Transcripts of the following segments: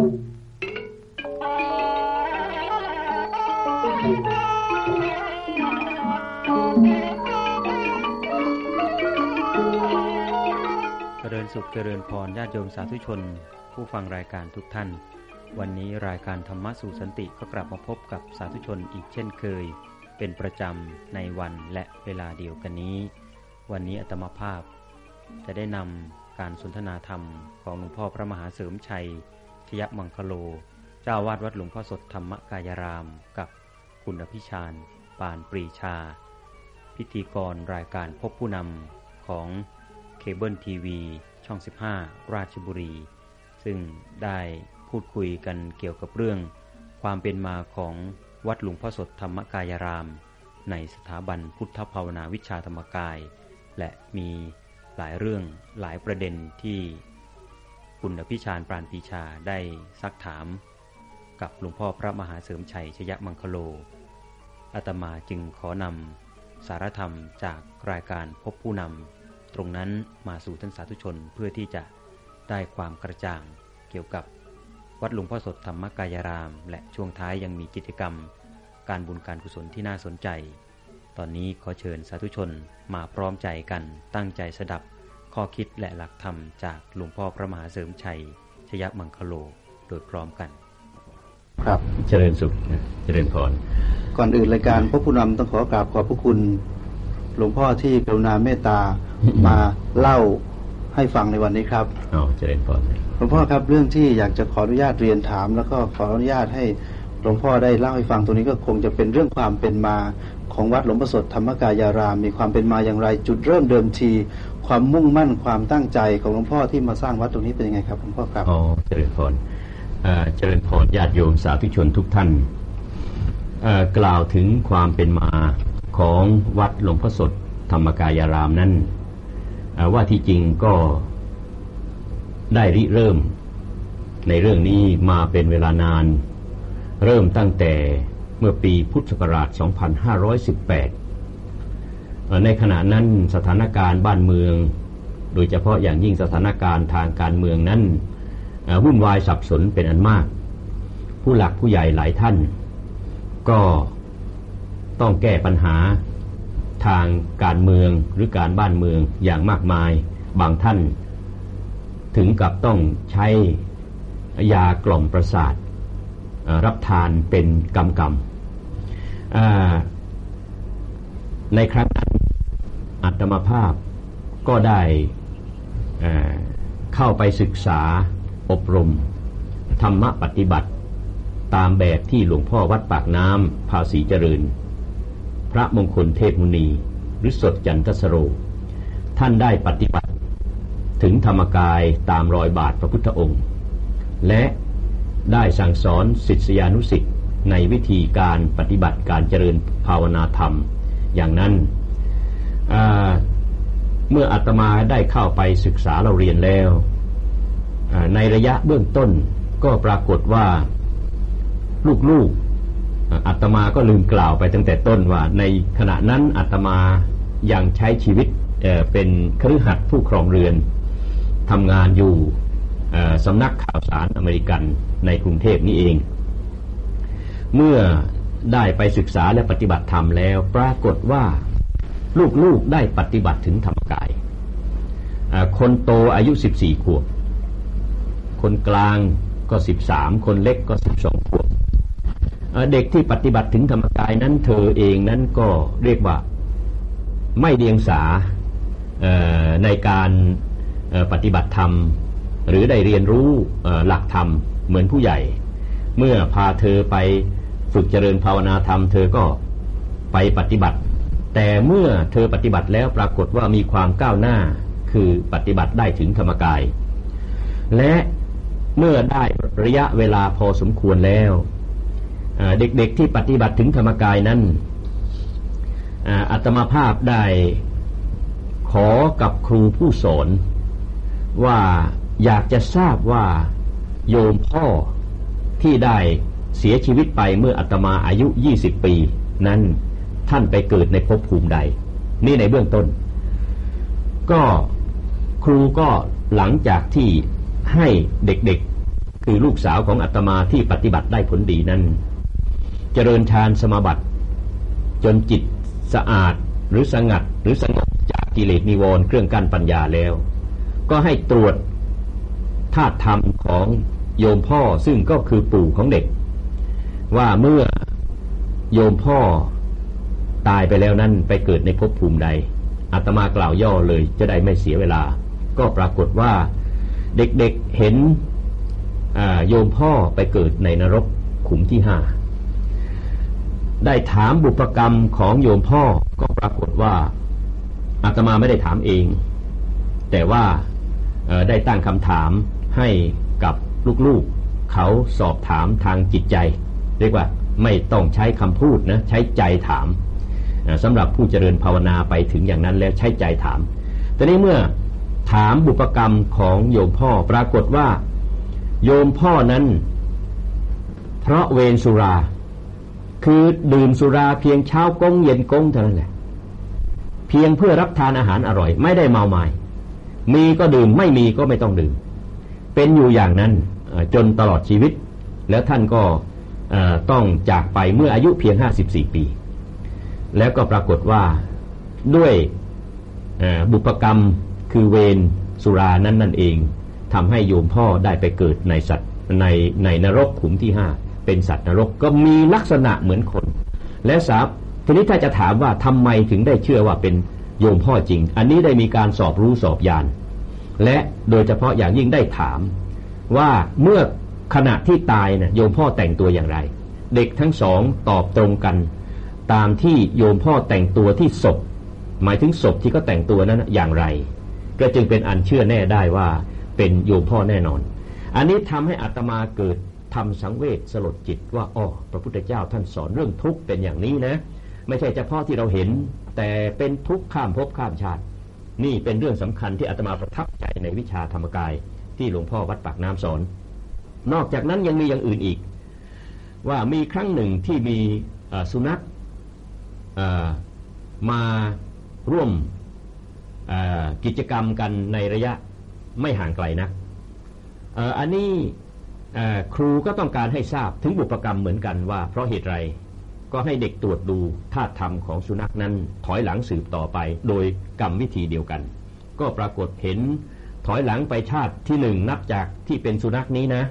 เจริญสุขเจริญพรญาติโยมสาธุชน ผู้ฟังรายการทุกท่าน วันนี้รายการธรรมะสู่สันติก็กลับมาพบกับสาธุชนอีกเช่นเคย เป็นประจำในวันและเวลาเดียวกันนี้ วันนี้อัตมาภาพ จะได้นำการสนทนาธรรมของหลวงพ่อพระมหาเสริมชัย ชยมังคโล เจ้าวาดวัดหลวงพ่อสดธรรมกายราม กับคุณอภิชาญปานปรีชา พิธีกรรายการพบผู้นำของเคเบิลทีวีช่อง 15 ราชบุรี ซึ่งได้พูดคุยกันเกี่ยวกับเรื่อง ความเป็นมาของวัดหลวงพ่อสดธรรมกายราม ในสถาบันพุทธภาวนาวิชาธรรมกาย และมีหลายเรื่องหลายประเด็นที่ คุณอภิชาญปราณปีชาได้ซักถาม กับหลวงพ่อพระมหาเสริมชัยชยมังคโลอาตมาจึงขอนำสารธรรมจากรายการพบผู้นำตรงนั้นมาสู่ท่านสาธุชนเพื่อที่จะได้ความกระจ่างเกี่ยวกับวัดหลวงพ่อสดธรรมกายราม และช่วงท้ายยังมีกิจกรรม การบุญการกุศลที่น่าสนใจ ตอนนี้ขอเชิญสาธุชนมาพร้อมใจกันตั้งใจสดับ ข้อคิดและหลักธรรมจากหลวงพ่อพระมหาเสริมชัย ชยมังคโลโดยพร้อมกัน ครับเจริญสุขเจริญพรก่อนอื่นรายการพระผู้นำต้องขอกราบขอบพระคุณ หลวงพ่อที่กรุณาเมตตามาเล่าให้ฟังในวันนี้ครับอ๋อเจริญพรหลวงพ่อครับเรื่องที่อยากจะขออนุญาตเรียนถาม แล้วก็ขออนุญาตให้หลวงพ่อได้เล่าให้ฟังตรงนี้ก็คงจะเป็นเรื่องความเป็นมาของวัดหลวงพ่อสดธรรมกายาราม มีความเป็นมาอย่างไรจุดเริ่มเดิมที ความมุ่งมั่นความตั้งใจของหลวงพ่อที่มาสร้างวัดตรงนี้เป็นยังไงครับหลวงพ่อครับอ๋อเจริญพรเอ่อเจริญพรญาติโยมสาธุชนทุกท่านกล่าวถึงความเป็นมาของวัดหลวงพ่อสดธรรมกายารามนั้นว่าที่จริงก็ได้ริเริ่มในเรื่องนี้มาเป็นเวลานาน เริ่มตั้งแต่เมื่อปีพุทธศักราช 2518 ในขณะนั้นสถานการณ์บ้านเมือง โดยเฉพาะอย่างยิ่งสถานการณ์ทางการเมืองนั้นวุ่นวายสับสนเป็นอันมาก ผู้หลักผู้ใหญ่หลายท่าน ก็ต้องแก้ปัญหาทางการเมืองหรือการบ้านเมืองอย่างมากมาย บางท่าน ถึงกับต้องใช้ยากล่อมประสาท รับทานเป็นกำกำในครั้งนั้น อัตมาภาพก็ได้เข้าไปศึกษาอบรม ธรรมปฏิบัติ ตามแบบที่หลวงพ่อวัดปากน้ำภาษีเจริญ พระมงคลเทพมุนีหรือสดจันทสโร ท่านได้ปฏิบัติ ถึงธรรมกายตามรอยบาทพระพุทธองค์ และได้สั่งสอนศิษยานุสิ์ในวิธีการปฏิบัติการเจริญภาวนาธรรม อย่างนั้น เมื่ออาตมาได้เข้าไปศึกษาเราเรียนแล้ว ในระยะเบื้องต้นก็ปรากฏว่าลูกๆอาตมาก็ลืมกล่าวไปตั้งแต่ต้นว่า ในขณะนั้นอาตมายังใช้ชีวิตเเป็นครือขัดผู้ครองเรือนทำงานอยู่สำนักข่าวสารอเมริกันในกรุงเทพนี่เอง เมื่อได้ไปศึกษาและปฏิบัติธรรมแล้ว ปรากฏว่า ลูกๆได้ปฏิบัติถึงธรรมกาย คนโตอายุ 14 ขวบ คนกลางก็ 13 คนเล็กก็ 12 ขวบเอ่อเด็กที่ปฏิบัติถึงธรรมกายนั้นเธอเองนั้นก็เรียกว่าไม่เดียงสาในการปฏิบัติธรรม หรือได้เรียนรู้หลักธรรมเหมือนผู้ใหญ่ เมื่อพาเธอไปฝึกเจริญภาวนาธรรม เธอก็ไปปฏิบัติ แต่เมื่อเธอปฏิบัติแล้วปรากฏว่ามีความก้าวหน้าคือปฏิบัติได้ถึงธรรมกาย และเมื่อได้ระยะเวลาพอสมควรแล้วเด็กๆที่ปฏิบัติถึงธรรมกายนั้นอาตมาภาพได้ขอกับครูผู้สอนว่าอยากจะทราบว่าโยมพ่อที่ได้เสียชีวิตไปเมื่ออาตมาอายุ 20 ปีนั้น ท่านไปเกิดในภพภูมิใด นี่ในเบื้องต้น ก็ครูก็หลังจากที่ให้เด็กๆ คือลูกสาวของอาตมาที่ปฏิบัติได้ผลดีนั้น เจริญฌานสมาบัติ จนจิตสะอาดหรือสงัดหรือสงบจากกิเลสนิวรณ์เครื่องกั้นปัญญาแล้ว ก็ให้ตรวจธาตุธรรมของโยมพ่อซึ่งก็คือปู่ของเด็ก ว่าเมื่อโยมพ่อ ตายไปแล้วนั้นไปเกิดในภพภูมิใดอาตมากล่าวย่อเลยจะได้ไม่เสียเวลา ก็ปรากฏว่าเด็กๆเเห็นโยมพ่อไปเกิดในนรกขุมที่ห้าได้ถามบุพกรรมของโยมพ่อก็ปรากฏว่าอาตมาไม่ได้ถามเอง แต่ว่าได้ตั้งคำถามให้กับลูกๆ เขาสอบถามทางจิตใจ เรียกว่าไม่ต้องใช้คำพูดนะ ใช้ใจถาม สำหรับผู้เจริญภาวนาไปถึงอย่างนั้นแล้วใช้ใจถาม แต่นี้เมื่อถามบุพกรรมของโยมพ่อปรากฏว่า โยมพ่อนั้น เพราะเวรสุรา คือดื่มสุราเพียงเช้ากงเย็นกงเท่านั้นแหละเพียงเพื่อรับทานอาหารอร่อย ไม่ได้เมาไมา้มีก็ดื่มไม่มีก็ไม่ต้องดื่ม เป็นอยู่อย่างนั้นจนตลอดชีวิต แล้วท่านก็ต้องจากไปเมื่ออายุเพียง 54 ปี แล้วก็ปรากฏว่าด้วยบุพกรรมคือเวรสุรานั้นนั่นเองทำให้โยมพ่อได้ไปเกิดในสัตว์ในในนรกขุมที่ห้าเป็นสัตว์นรกก็มีลักษณะเหมือนคน และสาทีนี้ถ้าจะถามว่าทำไมถึงได้เชื่อว่าเป็นโยมพ่อจริง อันนี้ได้มีการสอบรู้สอบยาน และโดยเฉพาะอย่างยิ่งได้ถาม ว่าเมื่อขณะที่ตายนะ่ะโยมพ่อแต่งตัวอย่างไร เด็กทั้งสองตอบตรงกัน ตามที่โยมพ่อแต่งตัวที่ศพ หมายถึงศพที่เขาแต่งตัวนั้นอย่างไร ก็จึงเป็นอันเชื่อแน่ได้ว่าเป็นโยมพ่อแน่นอน อันนี้ทำให้อัตมาเกิดทำสังเวชสลดจิตว่าอ๋อพระพุทธเจ้าท่านสอนเรื่องทุกข์เป็นอย่างนี้นะ ไม่ใช่เฉพาะที่เราเห็น แต่เป็นทุกข์ข้ามภพข้ามชาติ นี่เป็นเรื่องสำคัญที่อาตมาประทับใจในวิชาธรรมกายที่หลวงพ่อวัดปากน้ำสอน นอกจากนั้นยังมีอย่างอื่นอีก ว่ามีครั้งหนึ่งที่มีสุนัข มาร่วมกิจกรรมกันในระยะไม่ห่างไกลนะอันนี้ครูก็ต้องการให้ทราบถึงบุพกรรมเหมือนกันว่าเพราะเหตุไรก็ให้เด็กตรวจดูธาตุธรรมของสุนัขนั้นถอยหลังสืบต่อไป โดยกรรมวิธีเดียวกัน ก็ปรากฏเห็นถอยหลังไปชาติที่หนึ่งนับจากที่เป็นสุนัขนี้นะ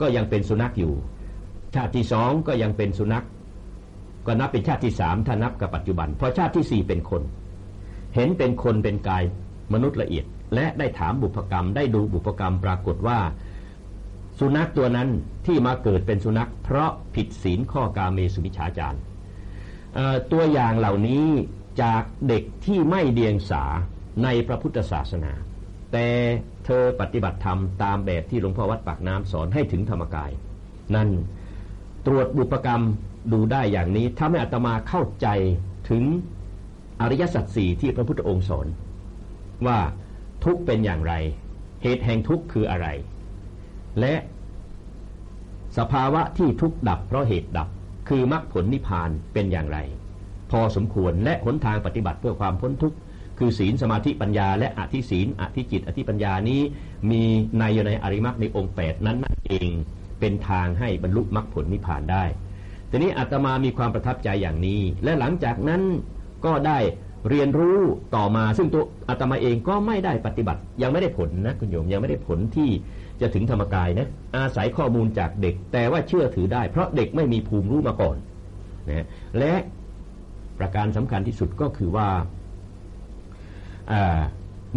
ก็ยังเป็นสุนัขอยู่ ชาติที่สองก็ยังเป็นสุนัข ก็นับเป็นชาติที่สามถ้านับกับปัจจุบันพอชาติที่สี่เป็นคน เห็นเป็นคนเป็นกายมนุษย์ละเอียด และได้ถามบุพกรรม ได้ดูบุพกรรมปรากฏว่า สุนัขตัวนั้นที่มาเกิดเป็นสุนัข เพราะผิดศีลข้อกาเมสุมิชาจารตัวอย่างเหล่านี้จากเด็กที่ไม่เดียงสาในพระพุทธศาสนา แต่เธอปฏิบัติธรรมตามแบบที่หลวงพ่อวัดปากน้ำสอนให้ถึงธรรมกาย นั่นตรวจบุปกรรม ดูได้อย่างนี้ทำให้อัตมาเข้าใจถึงอริยสัจสี่ที่พระพุทธองค์สอนว่าทุกเป็นอย่างไร เหตุแห่งทุกคืออะไร และสภาวะที่ทุกดับเพราะเหตุดับคือมรรคผลนิพพานเป็นอย่างไร พอสมควรและหนทางปฏิบัติเพื่อความพ้นทุกข์คือศีลสมาธิปัญญา และอธิศีลอธิจิต อธิปัญญานี้มีในอยู่ในอริมักในองค์แปดนั้นนั่นเองเป็นทางให้บรรลุมรรคผลนิพพานได้ ทีนี้อาตมามีความประทับใจอย่างนี้ และหลังจากนั้นก็ได้เรียนรู้ต่อมาซึ่งตัวอาตมาเองก็ไม่ได้ปฏิบัติ ยังไม่ได้ผลนะคุณโยมยังไม่ได้ผลที่จะถึงธรรมกายนะอาศัยข้อมูลจากเด็ก แต่ว่าเชื่อถือได้ เพราะเด็กไม่มีภูมิรู้มาก่อนนะและประการสำคัญที่สุดก็คือว่า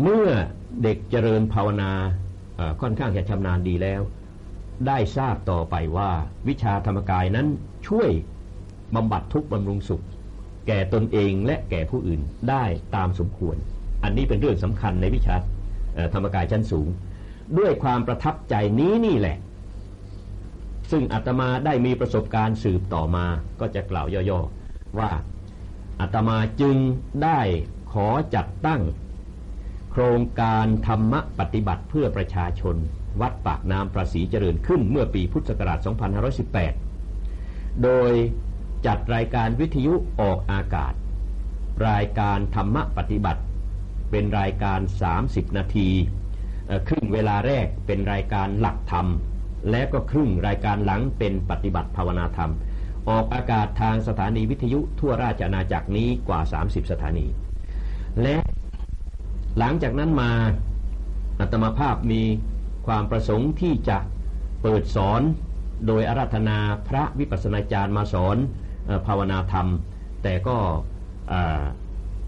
เมื่อเด็กเจริญภาวนาค่อนข้างจะชำนาญดีแล้ว ได้ทราบต่อไปว่า วิชาธรรมกายนั้นช่วยบำบัดทุกข์บำรุงสุข แก่ตนเองและแก่ผู้อื่นได้ตามสมควร อันนี้เป็นเรื่องสำคัญในวิชาธรรมกายชั้นสูง ด้วยความประทับใจนี้นี่แหละ ซึ่งอาตมาได้มีประสบการณ์สืบต่อมาก็จะกล่าวย่อๆว่าอาตมาจึงได้ขอจัดตั้ง โครงการธรรมปฏิบัติเพื่อประชาชน วัดปากน้ำประสีเจริญขึ้นเมื่อปีพุทธศักราช 2518 โดยจัดรายการวิทยุออกอากาศ รายการธรรมปฏิบัติ เป็นรายการ 30 นาที ครึ่งเวลาแรกเป็นรายการหลักธรรม และก็ครึ่งรายการหลังเป็นปฏิบัติภาวนาธรรม ออกอากาศทางสถานีวิทยุทั่วราชอาณาจักรนี้กว่า 30 สถานี และหลังจากนั้นมาอัตมาภาพมี ความประสงค์ที่จะเปิดสอนโดยอาราธนาพระวิปัสสนาจารย์มาสอนภาวนาธรรม แต่ก็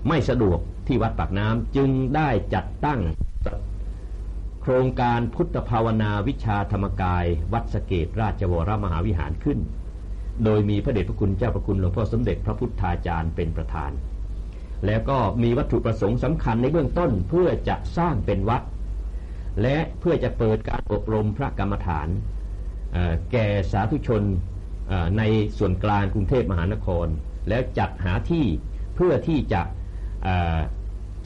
ไม่สะดวกที่วัดปากน้ำจึงได้จัดตั้งโครงการพุทธภาวนาวิชาธรรมกาย วัดสเกตราชวรมหาวิหารขึ้น โดยมีพระเดชพระคุณเจ้าพระคุณหลวงพ่อสมเด็จพระพุทธาจารย์เป็นประธาน แล้วก็มีวัตถุประสงค์สำคัญในเบื้องต้นเพื่อจะสร้างเป็นวัด และเพื่อจะเปิดการอบรมพระกรรมฐานแก่สาธุชนในส่วนกลางกรุงเทพมหานคร แล้วจัดหาที่เพื่อที่จะ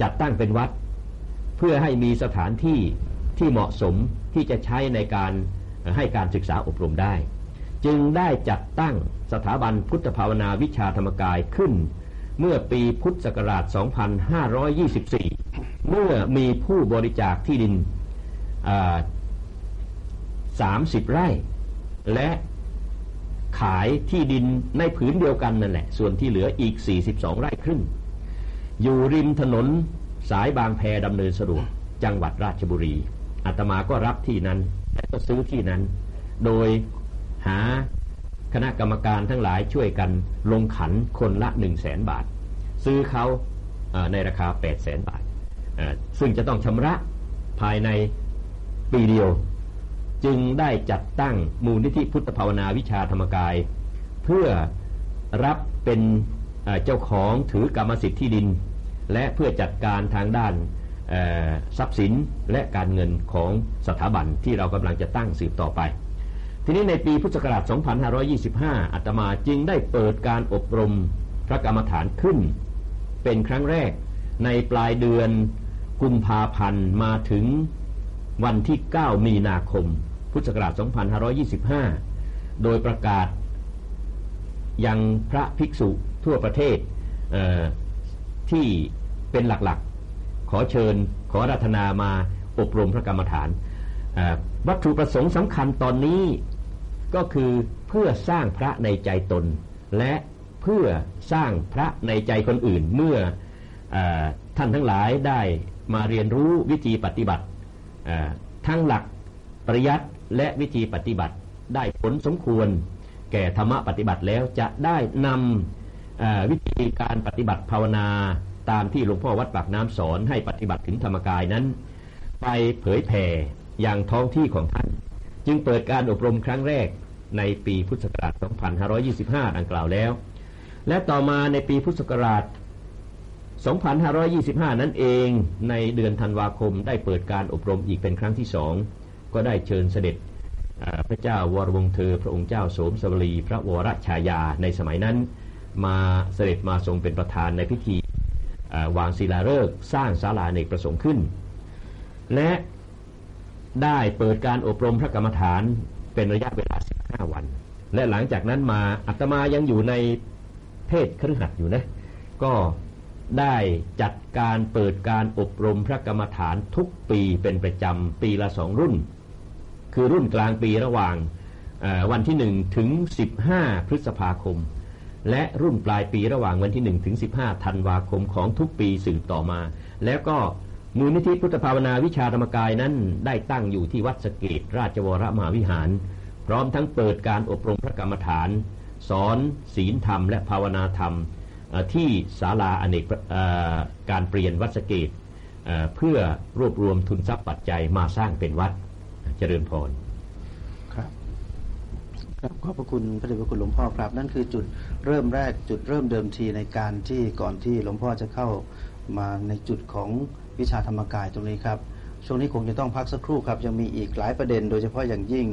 จัดตั้งเป็นวัด เพื่อให้มีสถานที่ที่เหมาะสมที่จะใช้ในการให้การศึกษาอบรมได้ จึงได้จัดตั้งสถาบันพุทธภาวนาวิชาธรรมกายขึ้น เมื่อปีพุทธศักราช 2524 เมื่อมีผู้บริจาคที่ดิน 30ไร่ และขายที่ดินในผืนเดียวกันนั่นแหละ ส่วนที่เหลืออีก 42 ไร่ครึ่ง อยู่ริมถนนสายบางแพดำเนินสะดวกจังหวัดราชบุรี อาตมาก็รับที่นั้น และก็ซื้อที่นั้น โดยหาคณะกรรมการทั้งหลายช่วยกันลงขันคนละหนึ่งแสนบาท ซื้อเขาในราคา 8 0 0แสนบาท ซึ่งจะต้องชำระภายใน ปีเดียว จึงได้จัดตั้งมูลนิธิพุทธภาวนาวิชาธรรมกาย เพื่อรับเป็นเจ้าของถือกรรมสิทธิ์ที่ดิน และเพื่อจัดการทางด้านทรัพย์สินและการเงินของสถาบันที่เรากำลังจะตั้งสืบต่อไป ทีนี้ในปีพุทธศักราช 2525อาตมาจึงได้เปิดการอบรมพระกรรมฐานขึ้น เป็นครั้งแรกในปลายเดือนกุมภาพันธ์มาถึง วันที่ 9 มีนาคม พุทธศักราช 2525 โดยประกาศยังพระภิกษุทั่วประเทศที่เป็นหลักๆ ขอเชิญขอรัตนามาอบรมพระกรรมฐาน วัตถุประสงค์สำคัญตอนนี้ก็คือเพื่อสร้างพระในใจตน และเพื่อสร้างพระในใจคนอื่นเมื่ออท่านทั้งหลายได้มาเรียนรู้วิธีปฏิบัติ ทั้งหลักปริยัติและวิธีปฏิบัติได้ผลสมควร แก่ธรรมะปฏิบัติแล้วจะได้นำวิธีการปฏิบัติภาวนาตามที่หลวงพ่อวัดปากน้ำสอนให้ปฏิบัติถึงธรรมกายนั้น ไปเผยแผ่อย่างท้องที่ของท่าน จึงเปิดการอบรมครั้งแรกในปีพุทธศักราช 2525 ดังกล่าวแล้ว และต่อมาในปีพุทธศักราช 2525 นั้นเองในเดือนธันวาคมได้เปิดการอบรมอีกเป็นครั้งที่สองก็ได้เชิญเสด็จพระเจ้าวรวงเธอ พระองค์เจ้าโสมสวรี พระวรชายาในสมัยนั้นมาเสด็จมาทรงเป็นประธานในพิธีวางศิลาฤกษ์สร้างศาลาเนกประสงค์ขึ้น และได้เปิดการอบรมพระกรรมฐานเป็นระยะเวลา 15 วัน และหลังจากนั้นมาอาตมายังอยู่ในเพศครือขัดอยู่นะ ก็ ได้จัดการเปิดการอบรมพระกรรมฐานทุกปีเป็นประจำปีละสองรุ่น คือรุ่นกลางปีระหว่างวันที่ 1 ถึง 15 พฤษภาคม และรุ่นปลายปีระหว่างวันที่ 1 ถึง 15 ธันวาคมของทุกปีสืบต่อมา แล้วก็มูลนิธิพุทธภาวนาวิชาธรรมกายนั้นได้ตั้งอยู่ที่วัดสเกตราชวรมหาวิหาร พร้อมทั้งเปิดการอบรมพระกรรมฐาน สอนศีลธรรมและภาวนาธรรม ที่ศาลาอเนกการเปลี่ยนวัดสเกตเพื่อรวบรวมทุนทรัพย์ปัจจัยมาสร้างเป็นวัดเจริญพรครับขอบพระคุณพระเดชพระคุณหลวงพ่อครับ นั่นคือจุดเริ่มแรกจุดเริ่มเดิมทีในการที่ก่อนที่หลวงพ่อจะเข้ามาในจุดของวิชาธรรมกายตรงนี้ครับช่วงนี้คงจะต้องพักสักครู่ครับยังมีอีกหลายประเด็น โดยเฉพาะอย่างยิ่ง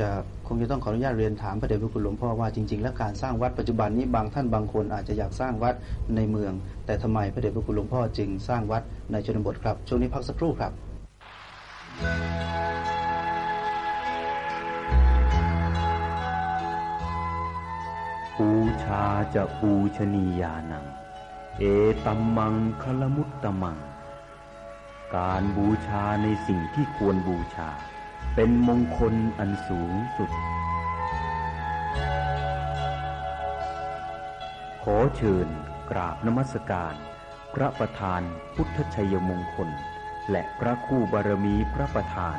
จะคงจะต้องขออนุญาตเรียนถามพระเดชพระคุณหลวงพ่อว่าจริงๆ แล้วการสร้างวัดปัจจุบันนี้บางท่านบางคนอาจจะอยากสร้างวัดในเมือง แต่ทำไมพระเดชพระคุณหลวงพ่อจึงสร้างวัดในชนบทครับ ช่วงนี้พักสักครู่ครับ ปูชาจะปูชนียานัง เอตัมมังคลมุตตมัง การบูชาในสิ่งที่ควรบูชา เป็นมงคลอันสูงสุด ขอเชิญกราบนมัสการ พระประธานพุทธชัยมงคล และพระคู่บารมีพระประธาน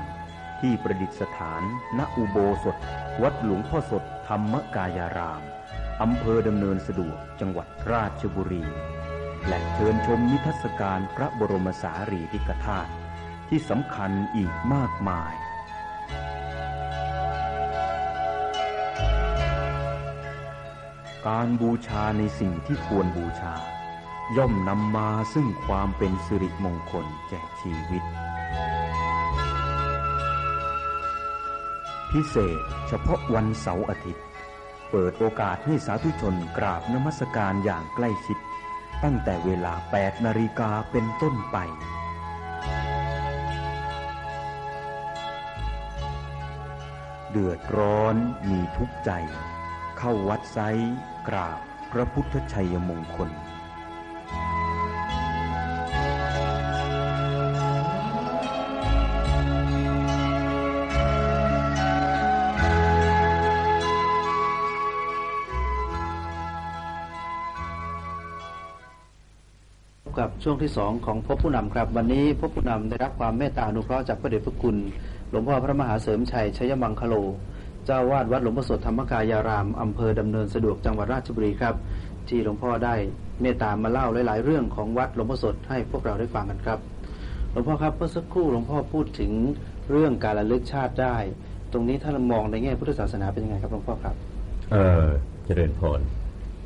ที่ประดิษฐาน ณอุโบสถ วัดหลวงพ่อสดธรรมกายาราม อำเภอดำเนินสะดวกจังหวัดราชบุรี และเชิญชมนิทรรศการพระบรมสารีริกธาตุที่สำคัญอีกมากมาย การบูชาในสิ่งที่ควรบูชา ย่อมนำมาซึ่งความเป็นสิริมงคลแก่ชีวิต พิเศษเฉพาะวันเสาร์อาทิตย์ เปิดโอกาสให้สาธุชนกราบนมัสการอย่างใกล้ชิด ตั้งแต่เวลา 8 นาฬิกาเป็นต้นไปเดือดร้อนมีทุกใจ เข้าวัดไซ กราบพระพุทธชัยมงคล กับช่วงที่สองของพบผู้นำครับ วันนี้พบผู้นำได้รับความเมตตาอนุเคราะห์จากพระเดชพระคุณ หลวงพ่อพระมหาเสริมชัยชัยมังคโล เจ้าวาดวัดหลวงพ่อสดธรรมกายารามอำเภอดำเนินสะดวกจังหวัดราชบุรีครับ ที่หลวงพ่อได้เมตตามาเล่าหลาย ๆ เรื่องของวัดหลวงพ่อสดให้พวกเราได้ฟังกันครับ หลวงพ่อครับเมื่อสักครู่หลวงพ่อพูดถึงเรื่องการระลึกชาติได้ ตรงนี้ถ้าเรามองในแง่พุทธศาสนาเป็นยังไงครับหลวงพ่อครับ เออเจริญพร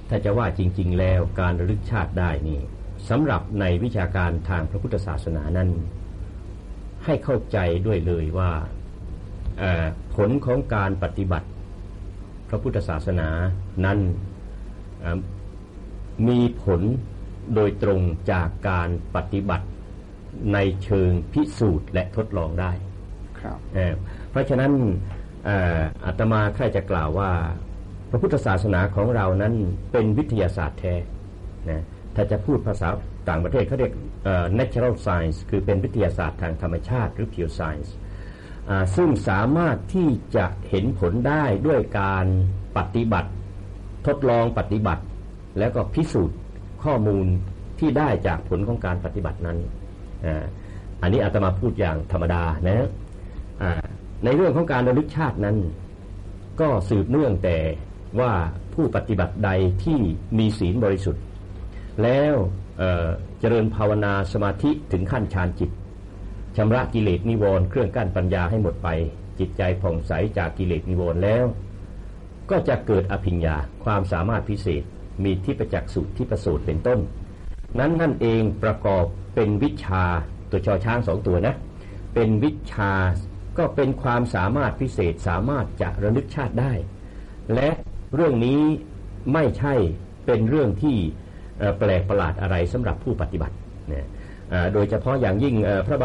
ถ้าจะว่าจริง ๆ แล้วการระลึกชาติได้นี่สำหรับในวิชาการทางพระพุทธศาสนานั้น ให้เข้าใจด้วยเลยว่า ผลของการปฏิบัติพระพุทธศาสนานั้นเอ่อมีผลโดยตรงจากการปฏิบัติในเชิงพิสูจน์และทดลองได้ ครับเอ่อเพราะฉะนั้นเอ่ออาตมาแค่จะกล่าวว่า พระพุทธศาสนาของเรานั้นเป็นวิทยาศาสตร์แท้นะถ้าจะพูดภาษาต่างประเทศเขาเรียกเอ่อ natural science คือเป็นวิทยาศาสตร์ทางธรรมชาติหรือ pure science อ่า ซึ่งสามารถที่จะเห็นผลได้ด้วยการปฏิบัติ ทดลองปฏิบัติ แล้วก็พิสูจน์ข้อมูลที่ได้จากผลของการปฏิบัตินั้นอ,อันนี้อาตมาพูดอย่างธรรมดานะในเรื่องของการระลึกชาตินั้น ก็สืบเนื่องแต่ว่าผู้ปฏิบัติใดที่มีศีลบริสุทธิ์ แล้วเจริญภาวนาสมาธิถึงขั้นฌานจิต ชำระกิเลสนิวรณ์เครื่องกั้นปัญญาให้หมดไป จิตใจผ่องใสจากกิเลสนิวรณ์แล้ว ก็จะเกิดอภิญญาความสามารถพิเศษมีทิพจักษ์สุทิพสูตรเป็นต้น นั้นนั่นเองประกอบเป็นวิชาตัวชอช้างสองตัวนะ เป็นวิชาก็เป็นความสามารถพิเศษสามารถจะระลึกชาติได้ และเรื่องนี้ไม่ใช่เป็นเรื่องที่แปลกประหลาดอะไรสำหรับผู้ปฏิบัติเนะเอ่อ โดยเฉพาะอย่างยิ่งพระ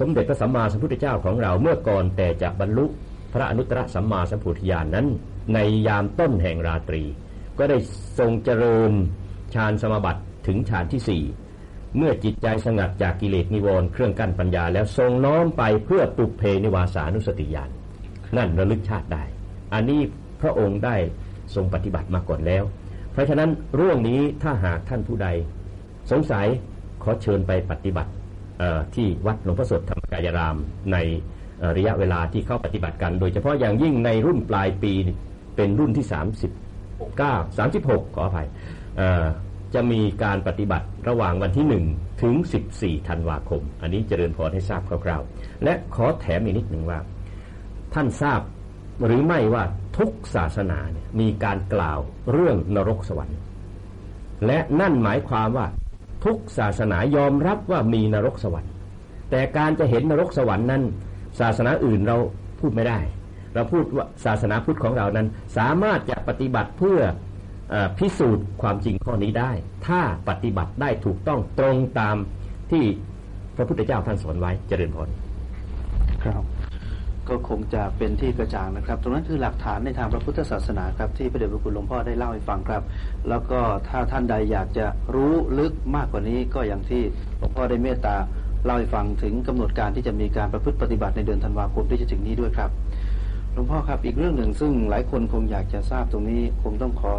สมเด็จพระสัมมาสัมพุทธเจ้าของเราเมื่อก่อนแต่จะบรรลุพระอนุตตรสัมมาสัมพุทธญาณนั้น ในยามต้นแห่งราตรี ก็ได้ทรงเจริญฌานสมาบัติถึงฌานที่สี่เมื่อจิตใจสงัดจากกิเลสนิวรณ์เครื่องกั้นปัญญาแล้วทรงน้อมไปเพื่อปุเพนิวาสานุสติญาณนั่นระลึกชาติได้ อันนี้พระองค์ได้ทรงปฏิบัติมาก่อนแล้ว เพราะฉะนั้นเรื่องนี้ถ้าหากท่านผู้ใด สงสัย อเชิญไปปฏิบัติที่วัดหลวงพ่อสดธรรมกายรามในระยะเวลาที่เข้าปฏิบัติกัน โดยเฉพาะอย่างยิ่งในรุ่นปลายปีเป็นรุ่นที่ 39 36 ขออภัยจะมีการปฏิบัติระหว่างวันที่ 1 ถึง 14 ธันวาคม อันนี้เจริญพรให้ทราบคร่าวๆ และขอแถมอีกนิดหนึ่งว่า ท่านทราบหรือไม่ว่าทุกศาสนาเนี่ยมีการกล่าวเรื่องนรกสวรรค์ และนั่นหมายความว่า ทุกศาสนายอมรับว่ามีนรกสวรรค์ แต่การจะเห็นนรกสวรรค์นั้น ศาสนาอื่นเราพูดไม่ได้ เราพูดว่าศาสนาพุทธของเรานั้น สามารถจะปฏิบัติเพื่ออพิสูจน์ความจริงข้อนี้ได้ ถ้าปฏิบัติได้ถูกต้องตรงตามที่พระพุทธเจ้าท่านสอนไว้เจริญพรครับ ก็คงจะเป็นที่กระจ่างนะครับ ตรงนั้นคือหลักฐานในทางพระพุทธศาสนาครับที่พระเดชพระคุณหลวงพ่อได้เล่าให้ฟังครับ แล้วก็ถ้าท่านใดอยากจะรู้ลึกมากกว่านี้ก็อย่างที่หลวงพ่อได้เมตตาเล่าให้ฟังถึงกำหนดการที่จะมีการประพฤติปฏิบัติในเดือนธันวาคมที่จะถึงนี้ด้วยครับหลวงพ่อครับอีกเรื่องหนึ่งซึ่งหลายคนคงอยากจะทราบตรงนี้คงต้องขอ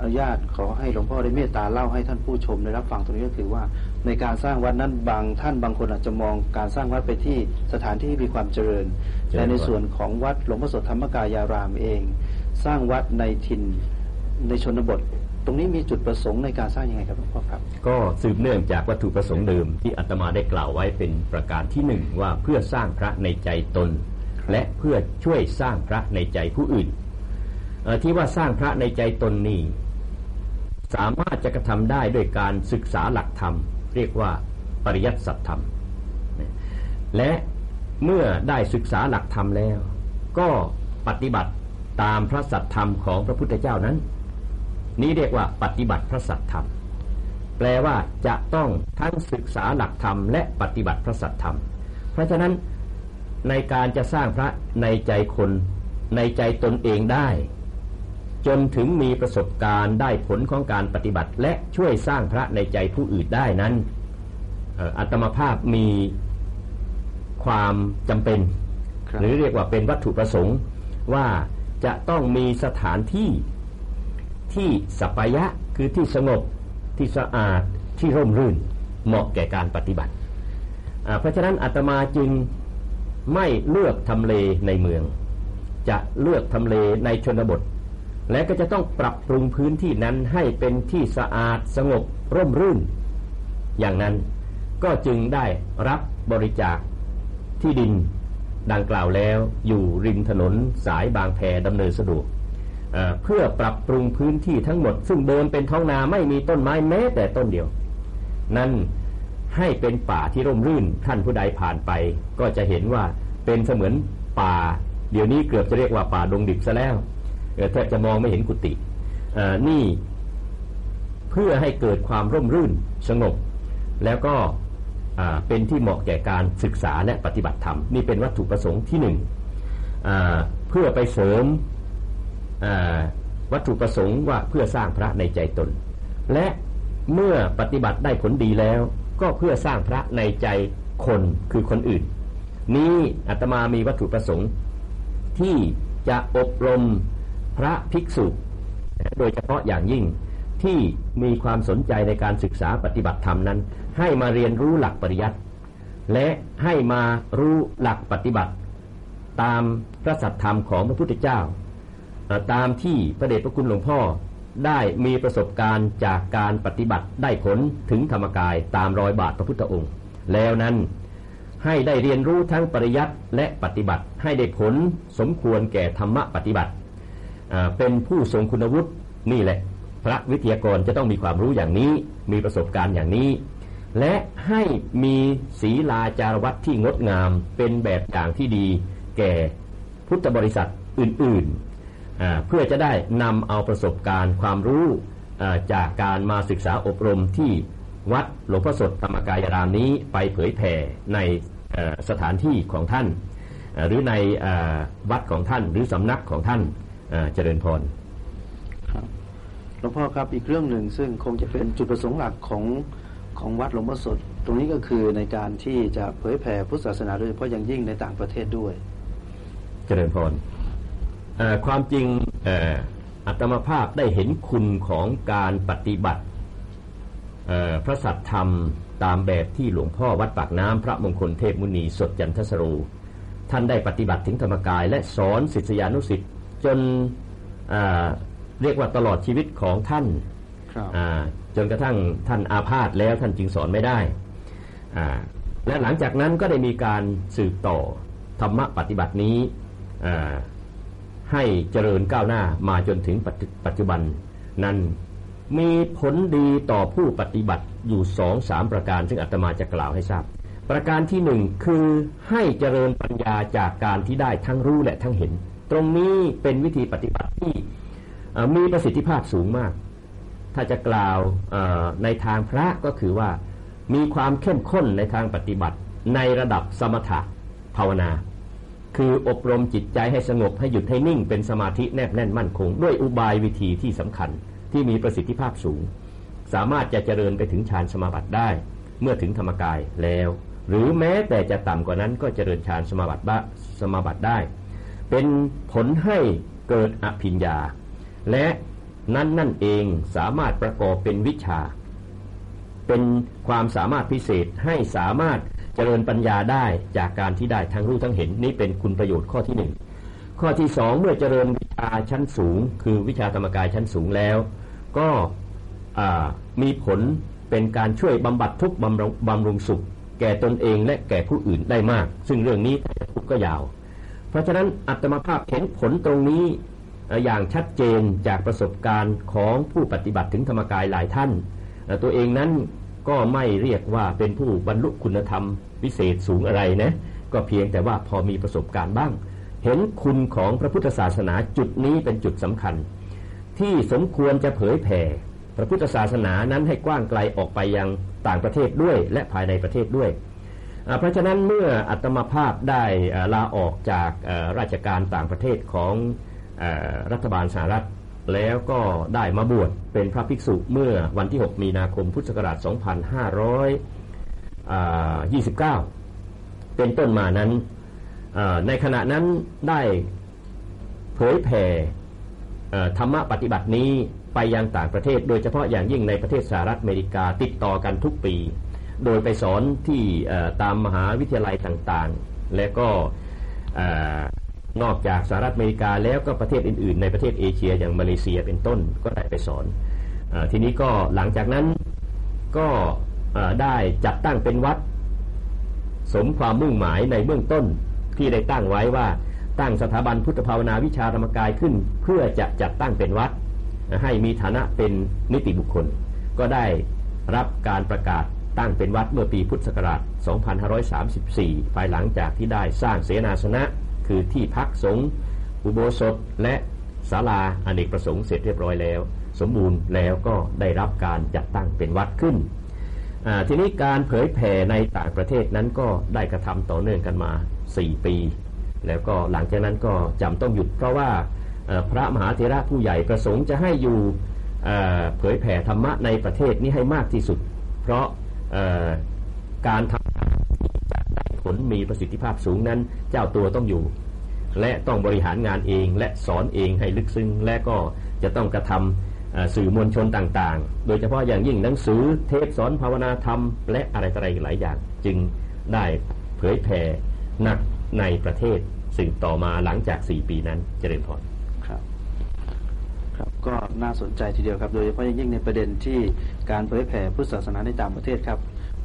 อนุญาตขอให้หลวงพ่อได้เมตตาเล่าให้ท่านผู้ชมได้รับฟังตรงนี้ก็คือว่า ในการสร้างวัดนั้นบางท่านบางคนอาจจะมองการสร้างวัดไปที่สถานที่มีความเจริญ แต่ในส่วนของวัดหลวงพ่อสดธรรมกายารามเอง สร้างวัดในถิ่นในชนบท ตรงนี้มีจุดประสงค์ในการสร้างยังไงครับหลวงพ่อครับ ก็สืบเนื่องจากวัตถุประสงค์เดิมที่อาตมาได้กล่าวไว้เป็นประการที่หนึ่งว่าเพื่อสร้างพระในใจตน และเพื่อช่วยสร้างพระในใจผู้อื่นเอ่อที่ว่าสร้างพระในใจตนนี่สามารถจะกระทำได้ด้วยการศึกษาหลักธรรม เรียกว่าปริยัติสัจธรรม และเมื่อได้ศึกษาหลักธรรมแล้ว ก็ปฏิบัติตามพระสัจธรรมของพระพุทธเจ้านั้น นี้เรียกว่าปฏิบัติพระสัจธรรม แปลว่าจะต้องทั้งศึกษาหลักธรรมและปฏิบัติพระสัจธรรม เพราะฉะนั้นในการจะสร้างพระในใจคนในใจตนเองได้ จนถึงมีประสบการณ์ได้ผลของการปฏิบัติ และช่วยสร้างพระในใจผู้อื่นได้นั้นเอ่ออัตมภาพมีความจำเป็นครับหรือเรียกว่าเป็นวัตถุประสงค์ว่าจะต้องมีสถานที่ที่สัปยะคือที่สงบที่สะอาดที่ร่มรื่นเหมาะแก่การปฏิบัติอ่าเพราะฉะนั้นอาตมาจึงไม่เลือกทำเลในเมือง จะเลือกทำเลในชนบท และก็จะต้องปรับปรุงพื้นที่นั้นให้เป็นที่สะอาดสงบร่มรื่น อย่างนั้นก็จึงได้รับบริจาคที่ดินดังกล่าวแล้วอยู่ริมถนนสายบางแพดำเนินสะดวกเพื่อปรับปรุงพื้นที่ทั้งหมด ซึ่งเดิมเป็นท้องนาไม่มีต้นไม้แม้แต่ต้นเดียว นั่นให้เป็นป่าที่ร่มรื่นท่านผู้ใดผ่านไป ก็จะเห็นว่าเป็นเสมือนป่า เดี๋ยวนี้เกือบจะเรียกว่าป่าดงดิบซะแล้ว แทบจะมองไม่เห็นกุฏินี่เพื่อให้เกิดความร่มรื่นสงบ แล้วก็เป็นที่เหมาะแก่การศึกษาและปฏิบัติธรรม นี่เป็นวัตถุประสงค์ที่หนึ่งเพื่อไปเสริมวัตถุประสงค์ว่าเพื่อสร้างพระในใจตน และเมื่อปฏิบัติได้ผลดีแล้ว ก็เพื่อสร้างพระในใจคนคือคนอื่น นี้อาตมามีวัตถุประสงค์ที่จะอบรม พระภิกษุ โดยเฉพาะอย่างยิ่งที่มีความสนใจในการศึกษาปฏิบัติธรรมนั้น ให้มาเรียนรู้หลักปริยัติและให้มารู้หลักปฏิบัติ ตามพระสัทธรรมของพระพุทธเจ้า ตามที่พระเดชพระคุณหลวงพ่อได้มีประสบการณ์จากการปฏิบัติได้ผลถึงธรรมกายตามรอยบาทพระพุทธองค์ แล้วนั้นให้ได้เรียนรู้ทั้งปริยัติและปฏิบัติให้ได้ผลสมควรแก่ธรรมะปฏิบัติ เป็นผู้ทรงคุณวุฒินี่แหละ พระวิทยากรจะต้องมีความรู้อย่างนี้ มีประสบการณ์อย่างนี้ และให้มีศีลาจารวัตที่งดงามเป็นแบบอย่างที่ดี แก่พุทธบริษัทอื่นๆ เพื่อจะได้นำเอาประสบการณ์ความรู้จากการมาศึกษาอบรมที่วัดหลวงพ่อสดธรรมกายรามนี้ไปเผยแผ่ในสถานที่ของท่าน หรือในวัดของท่านหรือสำนักของท่าน เอ่อเจริญพรครับหลวงพ่อครับอีกเรื่องหนึ่งซึ่งคงจะเป็นจุดประสงค์หลักของของวัดหลวงพ่อสด ตรงนี้ก็คือในการที่จะเผยแผ่พุทธศาสนาโดยเฉพาะอย่างยิ่งในต่างประเทศด้วย เจริญพรเอ่อความจริงเอ่ออัตมภาพได้เห็นคุณของการปฏิบัติเอ่อพระสัทธรรมตามแบบที่หลวงพ่อวัดปากน้ำพระมงคลเทพมุนีสดจันทสโรท่านได้ปฏิบัติถึงธรรมกายและสอนศิษยานุศิษย์ จนเอ่อเรียกว่าตลอดชีวิตของท่านครับอ่าจนกระทั่งท่านอาพาธแล้วท่านจึงสอนไม่ได้อ่าและหลังจากนั้นก็ได้มีการสืบต่อธรรมะปฏิบัตินี้อ่าให้เจริญก้าวหน้ามาจนถึงปัจจุปัจจุบันนั้นมีผลดีต่อผู้ปฏิบัติอยู่สองสามประการ ซึ่งอาตมาจะกล่าวให้ทราบ ประการที่หนึ่งคือให้เจริญปัญญาจากการที่ได้ทั้งรู้และทั้งเห็น ตรงนี้เป็นวิธีปฏิบัติที่มีประสิทธิภาพสูงมาก ถ้าจะกล่าวในทางพระก็คือว่ามีความเข้มข้นในทางปฏิบัติในระดับสมถะภาวนา คืออบรมจิตใจให้สงบให้หยุดให้นิ่งเป็นสมาธิแนบแน่นมั่นคง ด้วยอุบายวิธีที่สำคัญที่มีประสิทธิภาพสูง สามารถจะเจริญไปถึงฌานสมาบัติได้ เมื่อถึงธรรมกายแล้ว หรือแม้แต่จะต่ำกว่านั้นก็เจริญฌานสมาบัติสมาบัติได้ เป็นผลให้เกิดอภิญญา และนั่นนั่นเองสามารถประกอบเป็นวิชา เป็นความสามารถพิเศษให้สามารถเจริญปัญญาได้จากการที่ได้ทั้งรู้ทั้งเห็นนี่เป็นคุณประโยชน์ข้อที่หนึ่งข้อที่สองเมื่อเจริญวิชาชั้นสูง คือวิชาธรรมกายชั้นสูงแล้ว ก็มีผลเป็นการช่วยบำบัดทุกบำรุงบำรุงสุข แก่ตนเองและแก่ผู้อื่นได้มาก ซึ่งเรื่องนี้ก็ยาว เพราะฉะนั้นอัตมาภาพเห็นผลตรงนี้อย่างชัดเจนจากประสบการณ์ของผู้ปฏิบัติถึงธรรมกายหลายท่าน ตัวเองนั้นก็ไม่เรียกว่าเป็นผู้บรรลุคุณธรรมวิเศษสูงอะไรนะ ก็เพียงแต่ว่าพอมีประสบการณ์บ้าง เห็นคุณของพระพุทธศาสนาจุดนี้เป็นจุดสำคัญ ที่สมควรจะเผยแผ่ พระพุทธศาสนานั้นให้กว้างไกลออกไปยังต่างประเทศด้วยและภายในประเทศด้วย เพราะฉะนั้นเมื่ออัตมาภาพได้ลาออกจากราชการต่างประเทศของรัฐบาลสหรัฐ แล้วก็ได้มาบวชเป็นพระภิกษุเมื่อวันที่ 6 มีนาคมพุทธศักราช 2529 เป็นต้นมานั้นในขณะนั้นได้เผยแผ่ธรรมะปฏิบัตินี้ไปยังต่างประเทศ โดยเฉพาะอย่างยิ่งในประเทศสหรัฐอเมริกาติดต่อกันทุกปี โดยไปสอนที่ตามมหาวิทยาลัยต่างๆ และก็นอกจากสหรัฐอเมริกาแล้วก็ประเทศอื่นๆ ในประเทศเอเชียอย่างมาเลเซียเป็นต้นก็ได้ไปสอนอทีนี้ก็หลังจากนั้นก็ได้จัดตั้งเป็นวัด สมความมุ่งหมายในเบื้องต้นที่ได้ตั้งไว้ว่าตั้งสถาบันพุทธภาวนาวิชาธรรมกายขึ้น เพื่อจะจัดตั้งเป็นวัด ให้มีฐานะเป็นนิติบุคคล ก็ได้รับการประกาศ ตั้งเป็นวัดเมื่อปีพุทธศักราช 2534 ภายหลังจากที่ได้สร้างเสนาสนะ คือที่พักสงฆ์อุโบสถและศาลาอเนกประสงค์เสร็จเรียบร้อยแล้ว สมบูรณ์แล้วก็ได้รับการจัดตั้งเป็นวัดขึ้น ทีนี้การเผยแผ่ในต่างประเทศนั้นก็ได้กระทำต่อเนื่องกันมา 4 ปี แล้วก็หลังจากนั้นก็จำต้องหยุดเพราะว่าพระมหาเถระผู้ใหญ่ประสงค์จะให้อยู่เผยแผ่ธรรมะในประเทศนี้ให้มากที่สุด เพราะ การทผลมีประสิทธิภาพสูงนั้น เจ้าตัวต้องอยู่ และต้องบริหารงานเองและสอนเองให้ลึกซึ้งและก็จะต้องกระทำสื่อมวลชนต่างๆ โดยเฉพาะอย่างยิ่งหนังสือเทปสอนภาวนาธรรม และอะไรต่ออะไรหลายอย่าง จึงได้เผยแผ่หนักในประเทศสืบต่อมาหลังจาก 4 ปีนั้นเจริญพรครับ ครับก็น่าสนใจทีเดียวครับ โดยเฉพาะอย่างยิ่งในประเด็นที่ การเผยแผ่พุทธศาสนาในต่างประเทศครับ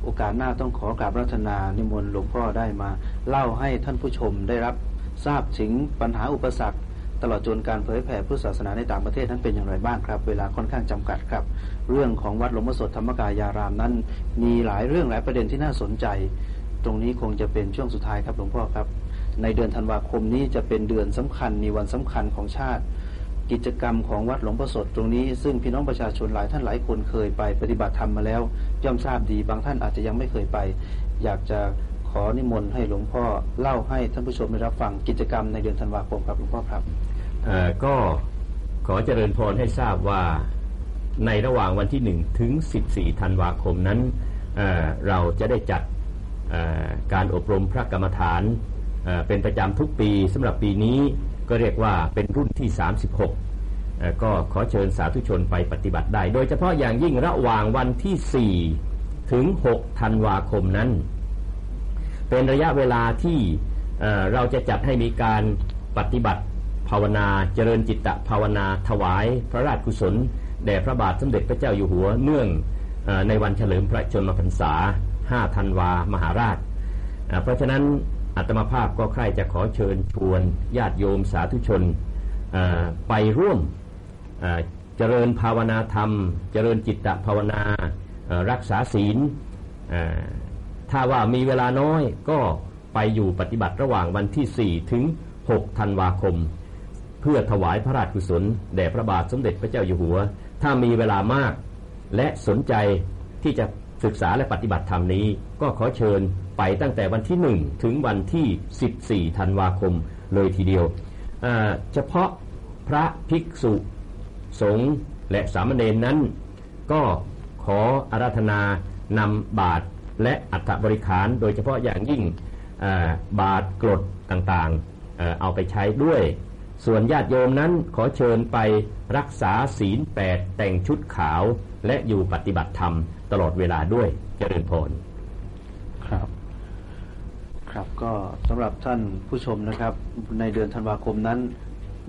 โอกาสหน้าต้องขอกราบรัตนานิมนต์หลวงพ่อได้มา เล่าให้ท่านผู้ชมได้รับทราบถึงปัญหาอุปสรรค ตลอดจนการเผยแผ่พุทธศาสนาในต่างประเทศนั้นเป็นอย่างไรบ้างครับ เวลาค่อนข้างจำกัดครับ เรื่องของวัดหลวงพ่อสดธรรมกายารามนั้น มีหลายเรื่องหลายประเด็นที่น่าสนใจ ตรงนี้คงจะเป็นช่วงสุดท้ายครับหลวงพ่อครับ ในเดือนธันวาคมนี้จะเป็นเดือนสำคัญมีวันสำคัญของชาติ กิจกรรมของวัดหลวงพ่อสดตรงนี้ ซึ่งพี่น้องประชาชนหลายท่านหลายคนเคยไปปฏิบัติธรรมมาแล้ว ย่อมทราบดีบางท่านอาจจะยังไม่เคยไป อยากจะขอนิมนต์ให้หลวงพ่อเล่าให้ท่านผู้ชมได้รับฟังกิจกรรมในเดือนธันวาคมครับหลวงพ่อครับก็ขอเจริญพรให้ทราบว่าในระหว่างวันที่ 1 ถึง 14 ธันวาคมนั้นเเราจะได้จัดการอบรมพระกรรมฐานเป็นประจำทุกปีสำหรับปีนี้ ก็เรียกว่าเป็นรุ่นที่ 36 ก็ขอเชิญสาธุชนไปปฏิบัติได้ โดยเฉพาะอย่างยิ่งระหว่างวันที่ 4 ถึง 6 ธันวาคมนั้น เป็นระยะเวลาที่เราจะจัดให้มีการปฏิบัติภาวนาเจริญจิตตภาวนาถวาย พระราชกุศลแด่พระบาทสมเด็จพระเจ้าอยู่หัวเนื่องในวันเฉลิมพระชนมพรรษา 5 ธันวามหาราช เพราะฉะนั้น อัตมาภาพก็ใคร่จะขอเชิญชวนญาติโยมสาธุชนไปร่วมเจริญภาวนาธรรม เจริญจิตตภาวนารักษาศีลถ้าว่ามีเวลาน้อยก็ไปอยู่ปฏิบัติระหว่างวันที่ 4 ถึง 6 ธันวาคม เพื่อถวายพระราชกุศลแด่พระบาทสมเด็จพระเจ้าอยู่หัว ถ้ามีเวลามากและสนใจที่จะ ศึกษาและปฏิบัติธรรมนี้ ก็ขอเชิญไปตั้งแต่วันที่ 1 ถึงวันที่ 14 ธันวาคมเลยทีเดียว เฉพาะพระภิกษุสงฆ์และสามเณรนั้น ก็ขออาราธนานำบาตรและอัฐบริขาร โดยเฉพาะอย่างยิ่งบาทกรดต่างๆ เอาไปใช้ด้วย ส่วนญาติโยมนั้นขอเชิญไปรักษาศีลแปดแต่งชุดขาวและอยู่ปฏิบัติธรรม ตลอดเวลาด้วยเจริญพรครับ ครับก็สำหรับท่านผู้ชมนะครับ ในเดือนธันวาคมนั้น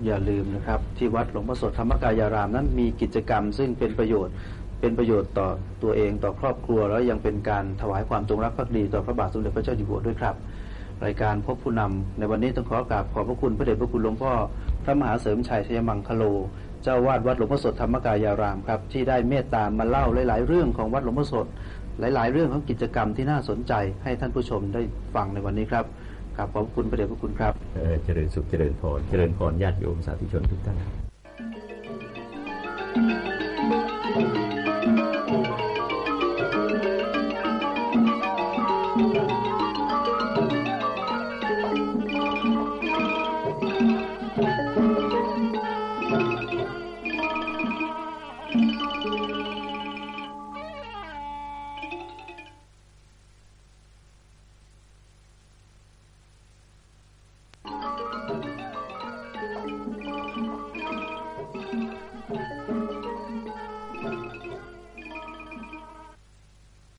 อย่าลืมนะครับ ที่วัดหลวงพ่อโสธธรรมกายารามนั้นมีกิจกรรม ซึ่งเป็นประโยชน์เป็นประโยชน์ต่อตัวเองต่อครอบครัว แล้วยังเป็นการถวายความจงรักภักดีต่อพระบาทสมเด็จพระเจ้าอยู่หัวด้วยครับ รายการพบผู้นำในวันนี้ต้องขอกราบขอบพระคุณพระเดชพระคุณหลวงพ่อพระมหาเสริมชัยชัยมังคโล เจ้าวาดวัดหลวงพ่อสดธรรมกายารามครับ ที่ได้เมตตามาเล่าหลาย ๆ เรื่องของวัดหลวงพ่อสดหลาย ๆ เรื่องของกิจกรรมที่น่าสนใจให้ท่านผู้ชมได้ฟังในวันนี้ครับกราบขอบพระคุณประเดชพระคุณครับเจริญสุขเจริญพรเจริญพรญาติโยมสาธุชนทุกท่าน